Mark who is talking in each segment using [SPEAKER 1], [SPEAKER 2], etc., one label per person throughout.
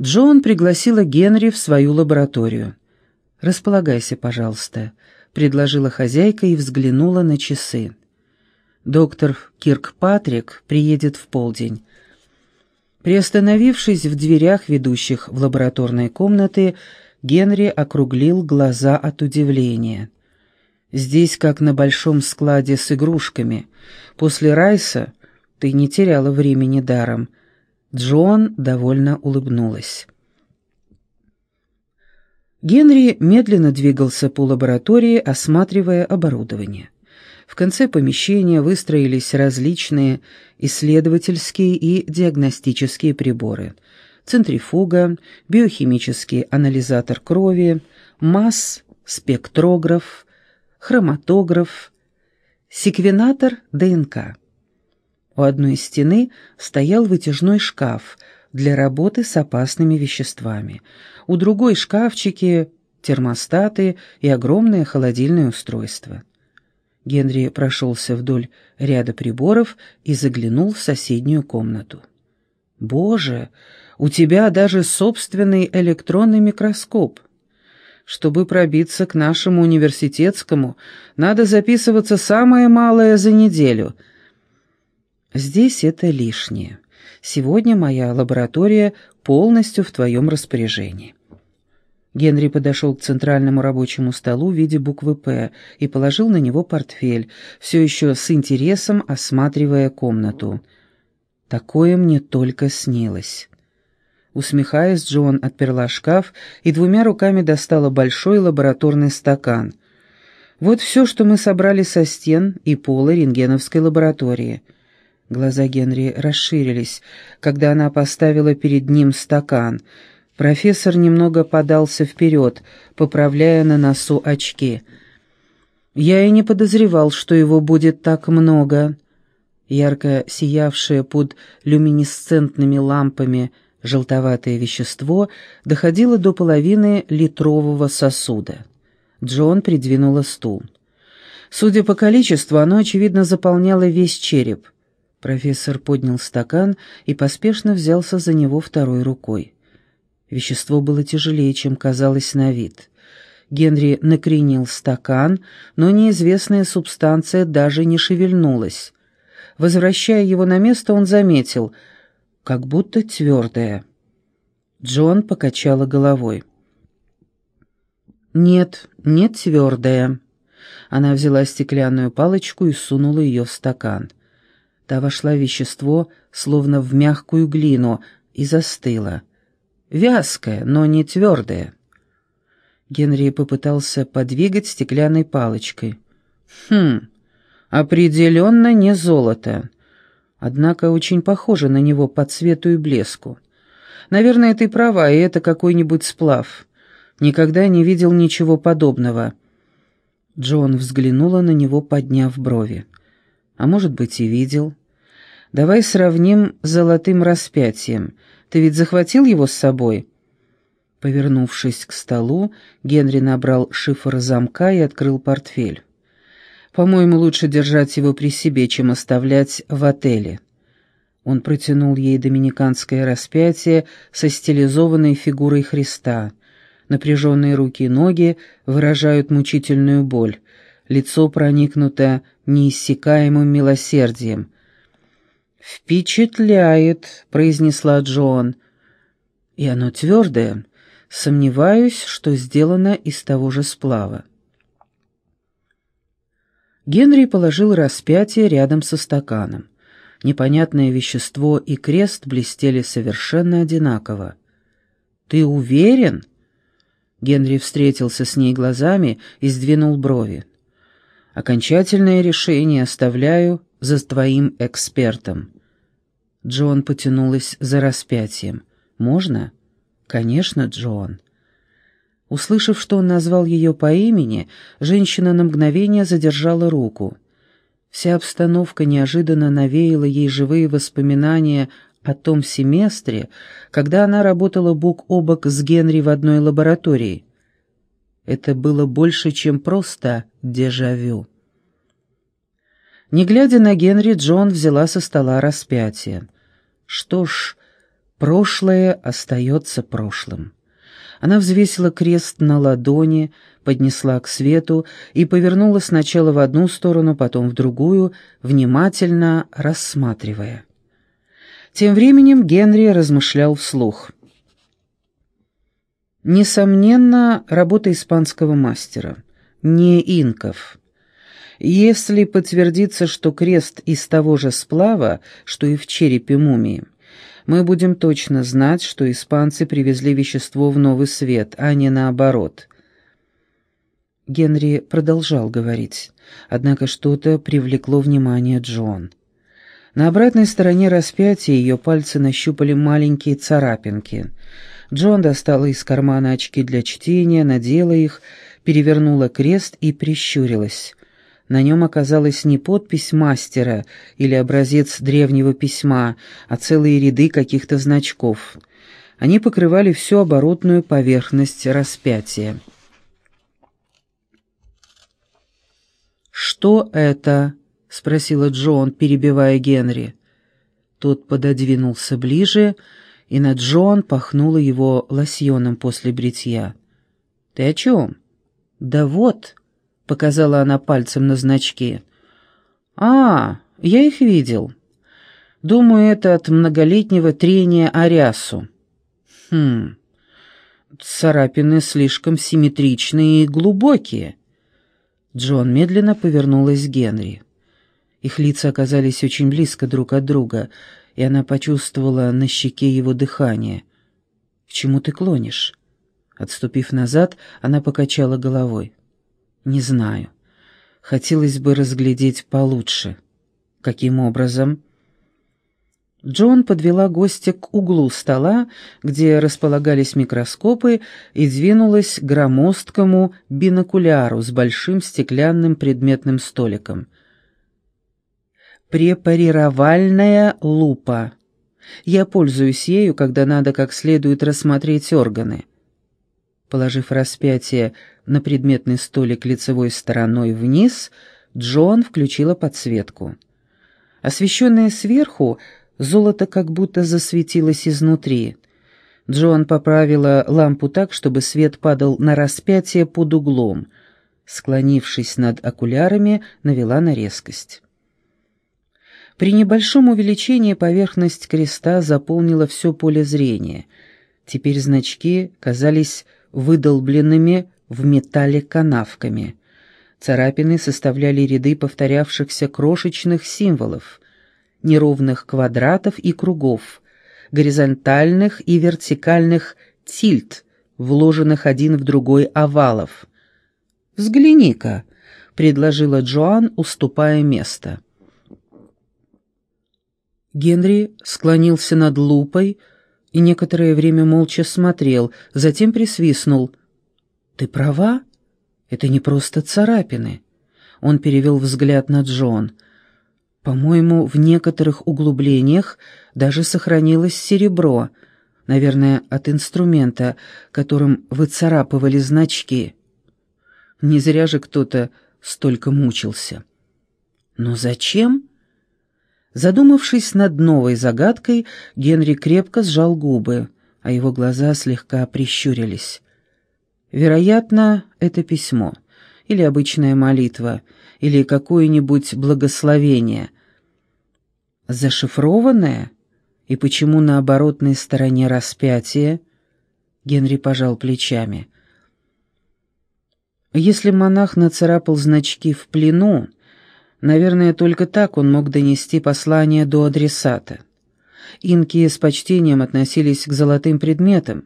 [SPEAKER 1] Джон пригласила Генри в свою лабораторию. «Располагайся, пожалуйста», — предложила хозяйка и взглянула на часы. «Доктор Киркпатрик приедет в полдень». Приостановившись в дверях, ведущих в лабораторные комнаты, Генри округлил глаза от удивления. «Здесь как на большом складе с игрушками. После Райса ты не теряла времени даром». Джон довольно улыбнулась. Генри медленно двигался по лаборатории, осматривая оборудование. В конце помещения выстроились различные исследовательские и диагностические приборы. Центрифуга, биохимический анализатор крови, МАС, спектрограф, хроматограф, секвенатор ДНК. У одной стены стоял вытяжной шкаф для работы с опасными веществами. У другой шкафчики, термостаты и огромное холодильное устройство. Генри прошелся вдоль ряда приборов и заглянул в соседнюю комнату. «Боже, у тебя даже собственный электронный микроскоп!» Чтобы пробиться к нашему университетскому, надо записываться самое малое за неделю — Здесь это лишнее. Сегодня моя лаборатория полностью в твоем распоряжении». Генри подошел к центральному рабочему столу в виде буквы «П» и положил на него портфель, все еще с интересом осматривая комнату. «Такое мне только снилось». Усмехаясь, Джон отперла шкаф и двумя руками достала большой лабораторный стакан. «Вот все, что мы собрали со стен и пола рентгеновской лаборатории». Глаза Генри расширились, когда она поставила перед ним стакан. Профессор немного подался вперед, поправляя на носу очки. «Я и не подозревал, что его будет так много». Ярко сиявшее под люминесцентными лампами желтоватое вещество доходило до половины литрового сосуда. Джон придвинула стул. Судя по количеству, оно, очевидно, заполняло весь череп. Профессор поднял стакан и поспешно взялся за него второй рукой. Вещество было тяжелее, чем казалось на вид. Генри накренил стакан, но неизвестная субстанция даже не шевельнулась. Возвращая его на место, он заметил, как будто твердое. Джон покачала головой. «Нет, не твердая». Она взяла стеклянную палочку и сунула ее в стакан. Та вошла в вещество, словно в мягкую глину, и застыла. Вязкая, но не твердая. Генри попытался подвигать стеклянной палочкой. «Хм, определенно не золото. Однако очень похоже на него по цвету и блеску. Наверное, ты права, и это какой-нибудь сплав. Никогда не видел ничего подобного». Джон взглянула на него, подняв брови. А может быть, и видел. Давай сравним с золотым распятием. Ты ведь захватил его с собой?» Повернувшись к столу, Генри набрал шифр замка и открыл портфель. «По-моему, лучше держать его при себе, чем оставлять в отеле». Он протянул ей доминиканское распятие со стилизованной фигурой Христа. Напряженные руки и ноги выражают мучительную боль. Лицо проникнуто неиссякаемым милосердием. «Впечатляет», — произнесла Джон. «И оно твердое. Сомневаюсь, что сделано из того же сплава». Генри положил распятие рядом со стаканом. Непонятное вещество и крест блестели совершенно одинаково. «Ты уверен?» Генри встретился с ней глазами и сдвинул брови. Окончательное решение оставляю за твоим экспертом». Джон потянулась за распятием. «Можно?» «Конечно, Джон». Услышав, что он назвал ее по имени, женщина на мгновение задержала руку. Вся обстановка неожиданно навеяла ей живые воспоминания о том семестре, когда она работала бок о бок с Генри в одной лаборатории. Это было больше, чем просто дежавю. Не глядя на Генри, Джон взяла со стола распятие. Что ж, Прошлое остается прошлым. Она взвесила крест на ладони, поднесла к свету и повернула сначала в одну сторону, потом в другую, внимательно рассматривая. Тем временем Генри размышлял вслух. Несомненно, работа испанского мастера, не инков. Если подтвердится, что крест из того же сплава, что и в черепе мумии, мы будем точно знать, что испанцы привезли вещество в новый свет, а не наоборот. Генри продолжал говорить, однако что-то привлекло внимание Джон. На обратной стороне распятия ее пальцы нащупали маленькие царапинки. Джон достала из кармана очки для чтения, надела их, перевернула крест и прищурилась. На нем оказалась не подпись мастера или образец древнего письма, а целые ряды каких-то значков. Они покрывали всю оборотную поверхность распятия. «Что это?» — спросила Джон, перебивая Генри. Тот пододвинулся ближе, на Джон пахнуло его лосьоном после бритья. «Ты о чем?» «Да вот», — показала она пальцем на значки. «А, я их видел. Думаю, это от многолетнего трения о рясу». «Хм, царапины слишком симметричные и глубокие». Джон медленно повернулась к Генри. Их лица оказались очень близко друг от друга, и она почувствовала на щеке его дыхание. «К чему ты клонишь?» Отступив назад, она покачала головой. Не знаю. Хотелось бы разглядеть получше. Каким образом? Джон подвела гостя к углу стола, где располагались микроскопы, и двинулась к громоздкому бинокуляру с большим стеклянным предметным столиком. Препарировальная лупа. Я пользуюсь ею, когда надо как следует рассмотреть органы. Положив распятие на предметный столик лицевой стороной вниз, Джон включила подсветку. Освещенное сверху, золото как будто засветилось изнутри. Джон поправила лампу так, чтобы свет падал на распятие под углом. Склонившись над окулярами, навела на резкость. При небольшом увеличении поверхность креста заполнила все поле зрения. Теперь значки казались выдолбленными в металле канавками. Царапины составляли ряды повторявшихся крошечных символов, неровных квадратов и кругов, горизонтальных и вертикальных тильт, вложенных один в другой овалов. «Взгляни-ка», — предложила Джоан, уступая место. Генри склонился над лупой, — и некоторое время молча смотрел, затем присвистнул. «Ты права? Это не просто царапины». Он перевел взгляд на Джон. «По-моему, в некоторых углублениях даже сохранилось серебро, наверное, от инструмента, которым выцарапывали значки. Не зря же кто-то столько мучился». «Но зачем?» Задумавшись над новой загадкой, Генри крепко сжал губы, а его глаза слегка прищурились. Вероятно, это письмо, или обычная молитва, или какое-нибудь благословение. Зашифрованное? И почему на оборотной стороне распятия? Генри пожал плечами. Если монах нацарапал значки в плену, Наверное, только так он мог донести послание до адресата. Инки с почтением относились к золотым предметам.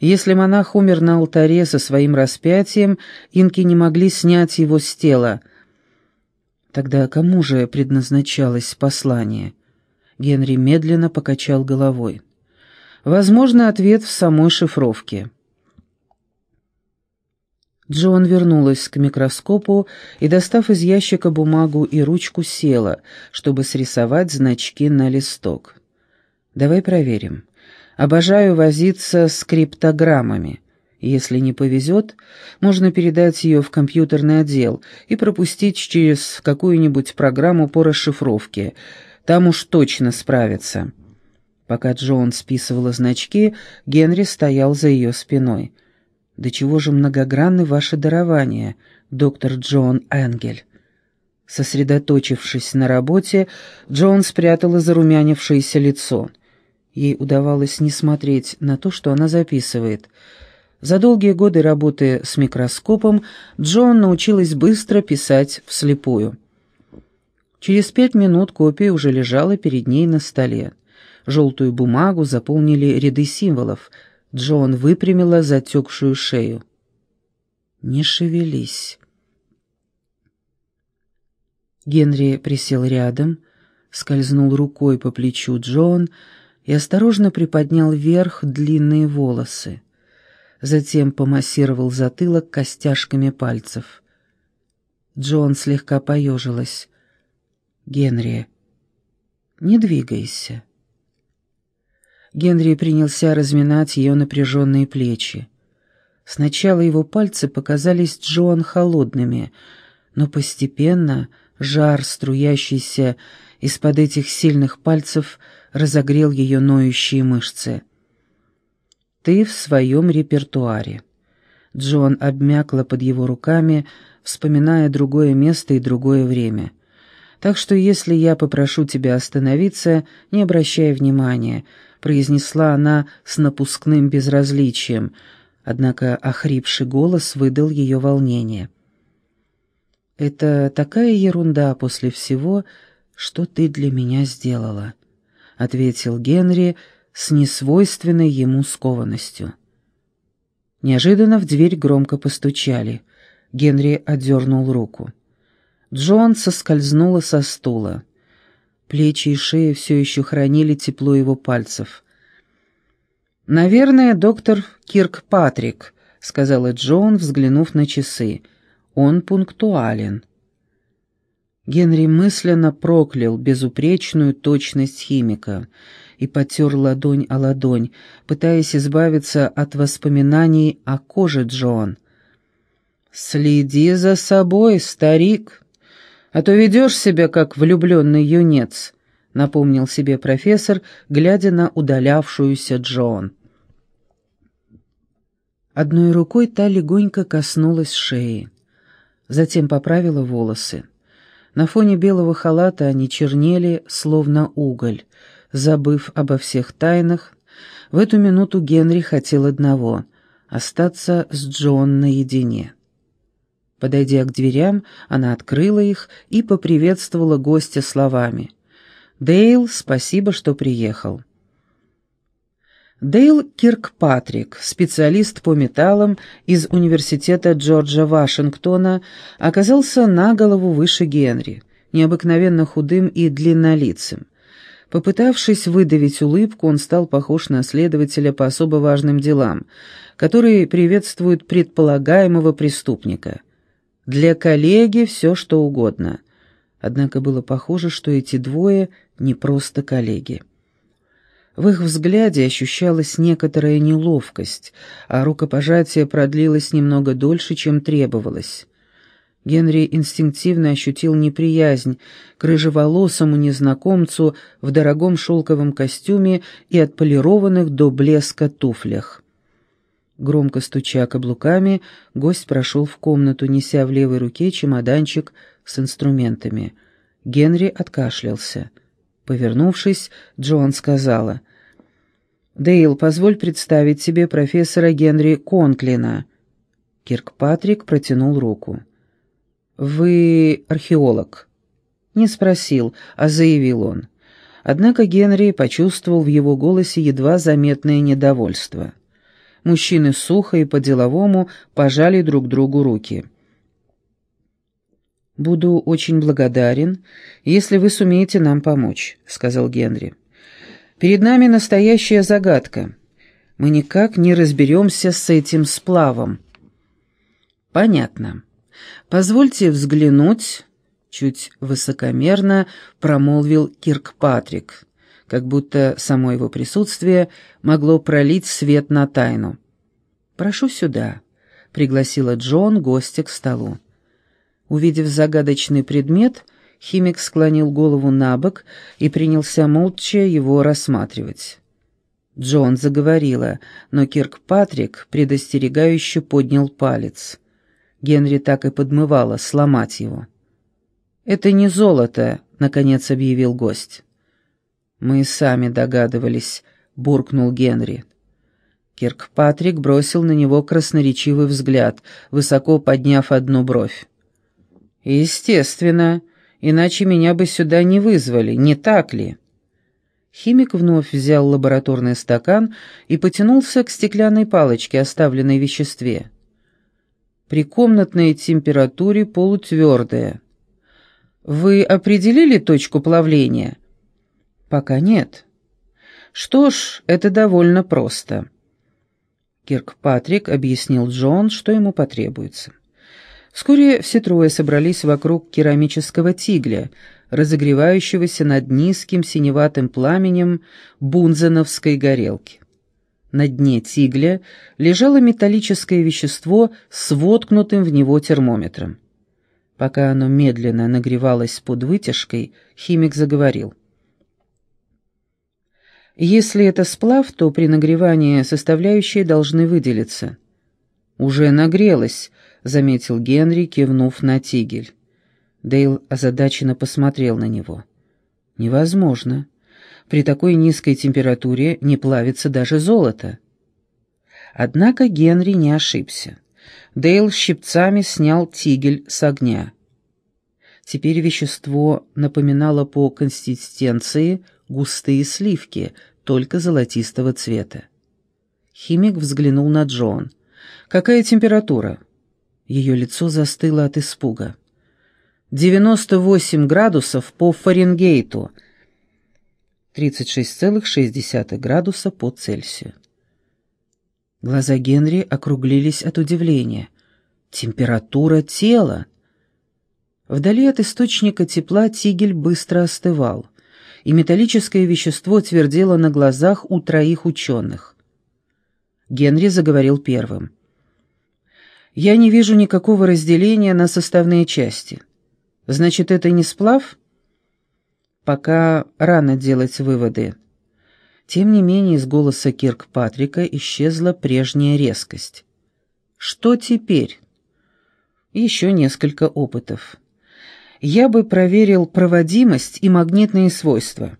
[SPEAKER 1] Если монах умер на алтаре со своим распятием, инки не могли снять его с тела. Тогда кому же предназначалось послание? Генри медленно покачал головой. Возможно, ответ в самой шифровке. Джон вернулась к микроскопу и, достав из ящика бумагу и ручку, села, чтобы срисовать значки на листок. «Давай проверим. Обожаю возиться с криптограммами. Если не повезет, можно передать ее в компьютерный отдел и пропустить через какую-нибудь программу по расшифровке. Там уж точно справятся». Пока Джон списывала значки, Генри стоял за ее спиной. «Да чего же многогранны ваши дарования, доктор Джон Энгель?» Сосредоточившись на работе, Джон спрятала зарумянившееся лицо. Ей удавалось не смотреть на то, что она записывает. За долгие годы работы с микроскопом Джон научилась быстро писать вслепую. Через пять минут копия уже лежала перед ней на столе. Желтую бумагу заполнили ряды символов. Джон выпрямила затекшую шею. «Не шевелись». Генри присел рядом, скользнул рукой по плечу Джон и осторожно приподнял вверх длинные волосы. Затем помассировал затылок костяшками пальцев. Джон слегка поежилась. «Генри, не двигайся». Генри принялся разминать ее напряженные плечи. Сначала его пальцы показались Джоан холодными, но постепенно жар, струящийся из-под этих сильных пальцев, разогрел ее ноющие мышцы. «Ты в своем репертуаре». Джон обмякла под его руками, вспоминая другое место и другое время. «Так что если я попрошу тебя остановиться, не обращай внимания», — произнесла она с напускным безразличием, однако охрипший голос выдал ее волнение. «Это такая ерунда после всего, что ты для меня сделала», — ответил Генри с несвойственной ему скованностью. Неожиданно в дверь громко постучали. Генри отдернул руку. Джон соскользнула со стула. Плечи и шея все еще хранили тепло его пальцев. «Наверное, доктор Кирк Патрик», — сказала Джон, взглянув на часы. «Он пунктуален». Генри мысленно проклял безупречную точность химика и потер ладонь о ладонь, пытаясь избавиться от воспоминаний о коже Джон. «Следи за собой, старик!» А то ведешь себя как влюбленный юнец», — напомнил себе профессор, глядя на удалявшуюся Джон. Одной рукой та легонько коснулась шеи, затем поправила волосы. На фоне белого халата они чернели, словно уголь. Забыв обо всех тайнах, в эту минуту Генри хотел одного — остаться с Джон наедине. Подойдя к дверям, она открыла их и поприветствовала гостя словами. «Дейл, спасибо, что приехал». Дейл Киркпатрик, специалист по металлам из Университета Джорджа Вашингтона, оказался на голову выше Генри, необыкновенно худым и длиннолицым. Попытавшись выдавить улыбку, он стал похож на следователя по особо важным делам, который приветствует предполагаемого преступника – для коллеги все что угодно. Однако было похоже, что эти двое не просто коллеги. В их взгляде ощущалась некоторая неловкость, а рукопожатие продлилось немного дольше, чем требовалось. Генри инстинктивно ощутил неприязнь к рыжеволосому незнакомцу в дорогом шелковом костюме и отполированных до блеска туфлях. Громко стуча каблуками, гость прошел в комнату, неся в левой руке чемоданчик с инструментами. Генри откашлялся. Повернувшись, Джоан сказала, «Дейл, позволь представить тебе профессора Генри Конклина». Киркпатрик протянул руку. «Вы археолог?» Не спросил, а заявил он. Однако Генри почувствовал в его голосе едва заметное недовольство. Мужчины сухо и по-деловому пожали друг другу руки. «Буду очень благодарен, если вы сумеете нам помочь», — сказал Генри. «Перед нами настоящая загадка. Мы никак не разберемся с этим сплавом». «Понятно. Позвольте взглянуть», — чуть высокомерно промолвил Киркпатрик как будто само его присутствие могло пролить свет на тайну. «Прошу сюда», — пригласила Джон гостя к столу. Увидев загадочный предмет, химик склонил голову на бок и принялся молча его рассматривать. Джон заговорила, но Киркпатрик предостерегающе поднял палец. Генри так и подмывало сломать его. «Это не золото», — наконец объявил гость. «Мы сами догадывались», — буркнул Генри. Киркпатрик бросил на него красноречивый взгляд, высоко подняв одну бровь. «Естественно, иначе меня бы сюда не вызвали, не так ли?» Химик вновь взял лабораторный стакан и потянулся к стеклянной палочке, оставленной в веществе. При комнатной температуре полутвердая. Вы определили точку плавления? Пока нет. Что ж, это довольно просто. Киркпатрик объяснил Джон, что ему потребуется. Вскоре все трое собрались вокруг керамического тигля, разогревающегося над низким синеватым пламенем бунзеновской горелки. На дне тигля лежало металлическое вещество с воткнутым в него термометром. Пока оно медленно нагревалось под вытяжкой, химик заговорил. Если это сплав, то при нагревании составляющие должны выделиться. «Уже нагрелось», — заметил Генри, кивнув на тигель. Дейл озадаченно посмотрел на него. «Невозможно. При такой низкой температуре не плавится даже золото». Однако Генри не ошибся. Дейл щипцами снял тигель с огня. Теперь вещество напоминало по консистенции густые сливки, только золотистого цвета. Химик взглянул на Джон. «Какая температура?» Ее лицо застыло от испуга. «Девяносто восемь градусов по Фаренгейту», 36,6 градуса по Цельсию. Глаза Генри округлились от удивления. Температура тела. Вдали от источника тепла тигель быстро остывал, и металлическое вещество твердело на глазах у троих ученых. Генри заговорил первым. «Я не вижу никакого разделения на составные части. Значит, это не сплав?» «Пока рано делать выводы. Тем не менее, из голоса Кирк Патрика исчезла прежняя резкость. «Что теперь?» «Еще несколько опытов. Я бы проверил проводимость и магнитные свойства».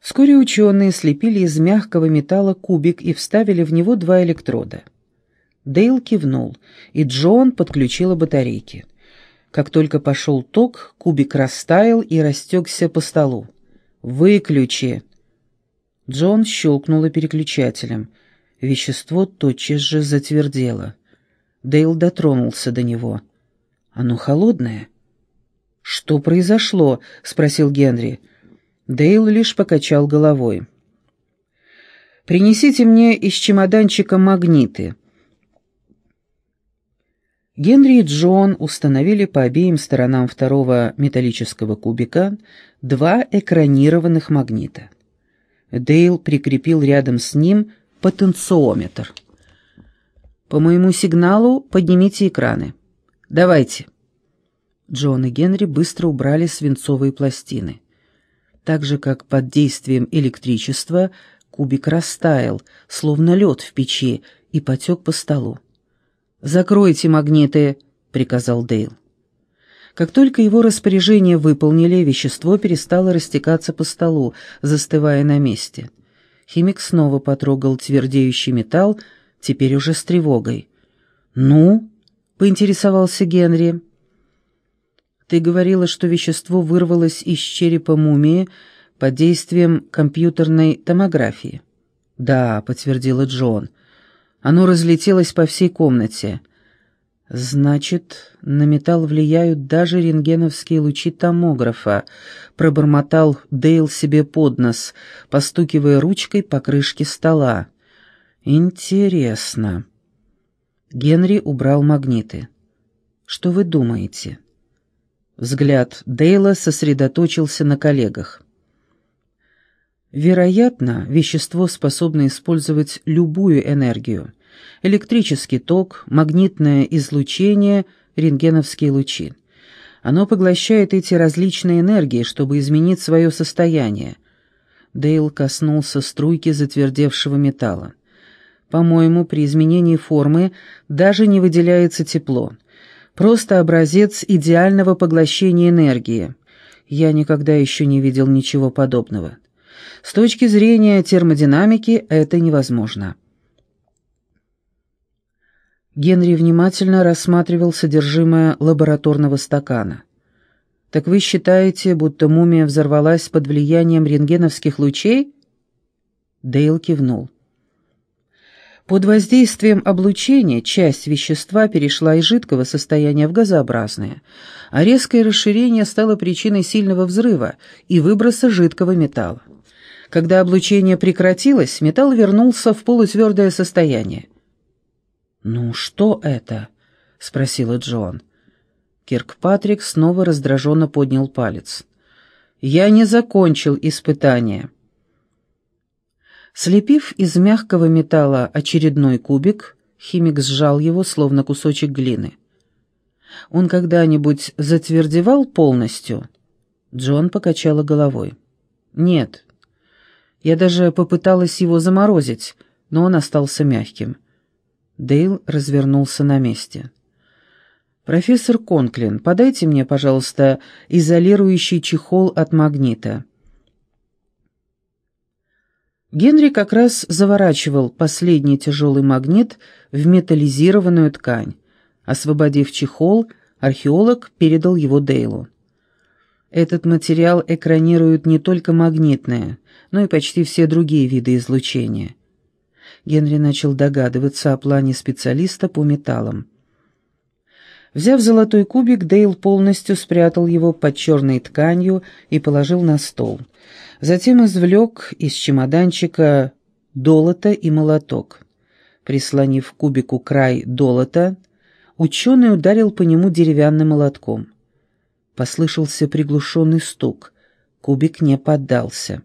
[SPEAKER 1] Вскоре ученые слепили из мягкого металла кубик и вставили в него два электрода. Дейл кивнул, и Джон подключила батарейки. Как только пошел ток, кубик растаял и растекся по столу. «Выключи!» Джон щелкнула переключателем. Вещество тотчас же затвердело. Дейл дотронулся до него. «Оно холодное?» «Что произошло?» — спросил Генри. Дейл лишь покачал головой. «Принесите мне из чемоданчика магниты». Генри и Джон установили по обеим сторонам второго металлического кубика два экранированных магнита. Дейл прикрепил рядом с ним потенциометр. «По моему сигналу поднимите экраны. Давайте». Джон и Генри быстро убрали свинцовые пластины. Так же, как под действием электричества, кубик растаял, словно лед в печи, и потек по столу. «Закройте магниты», — приказал Дейл. Как только его распоряжение выполнили, вещество перестало растекаться по столу, застывая на месте. Химик снова потрогал твердеющий металл, теперь уже с тревогой. «Ну?» — поинтересовался Генри. «Ты говорила, что вещество вырвалось из черепа мумии под действием компьютерной томографии». «Да», — подтвердила Джон. «Оно разлетелось по всей комнате». «Значит, на металл влияют даже рентгеновские лучи томографа», — пробормотал Дейл себе под нос, постукивая ручкой по крышке стола. «Интересно». Генри убрал магниты. «Что вы думаете?» Взгляд Дейла сосредоточился на коллегах. Вероятно, вещество способно использовать любую энергию — электрический ток, магнитное излучение, рентгеновские лучи. Оно поглощает эти различные энергии, чтобы изменить свое состояние. Дейл коснулся струйки затвердевшего металла. По-моему, при изменении формы даже не выделяется тепло. Просто образец идеального поглощения энергии. Я никогда еще не видел ничего подобного. С точки зрения термодинамики это невозможно. Генри внимательно рассматривал содержимое лабораторного стакана. «Так вы считаете, будто мумия взорвалась под влиянием рентгеновских лучей?» Дейл кивнул. Под воздействием облучения часть вещества перешла из жидкого состояния в газообразное, а резкое расширение стало причиной сильного взрыва и выброса жидкого металла. Когда облучение прекратилось, металл вернулся в полутвердое состояние. «Ну что это?» — спросила Джон. Киркпатрик снова раздраженно поднял палец. «Я не закончил испытание». Слепив из мягкого металла очередной кубик, химик сжал его, словно кусочек глины. «Он когда-нибудь затвердевал полностью?» Джон покачала головой. «Нет. Я даже попыталась его заморозить, но он остался мягким». Дейл развернулся на месте. «Профессор Конклин, подайте мне, пожалуйста, изолирующий чехол от магнита». Генри как раз заворачивал последний тяжелый магнит в металлизированную ткань. Освободив чехол, археолог передал его Дейлу. Этот материал экранирует не только магнитное, но и почти все другие виды излучения. Генри начал догадываться о плане специалиста по металлам. Взяв золотой кубик, Дейл полностью спрятал его под черной тканью и положил на стол — Затем извлек из чемоданчика долото и молоток. Прислонив кубику край долота, ученый ударил по нему деревянным молотком. Послышался приглушенный стук. Кубик не поддался.